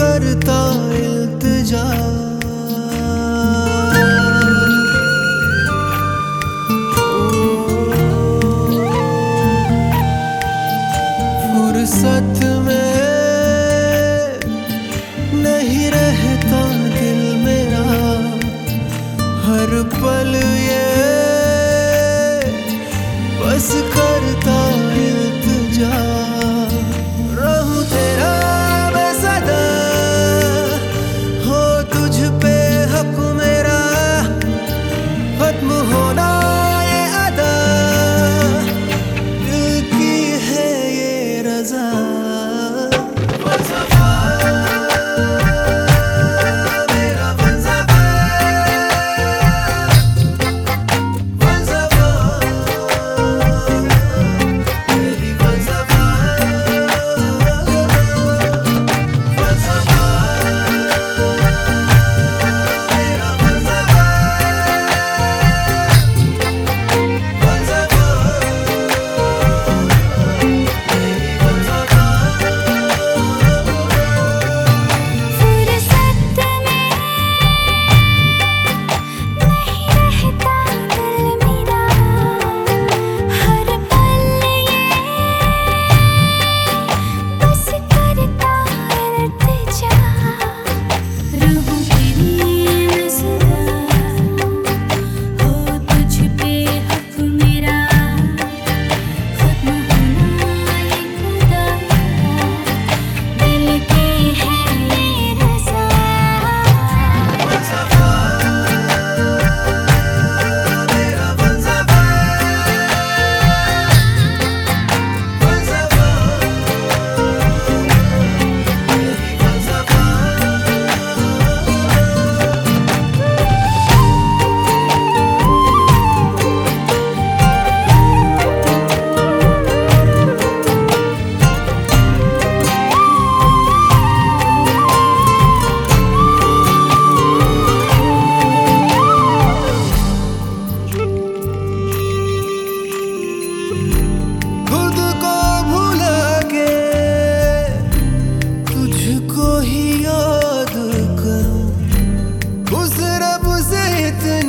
करता इल्तजा। फुर्सत में नहीं रहता दिल मेरा। हर पल ये बस करता desert. with the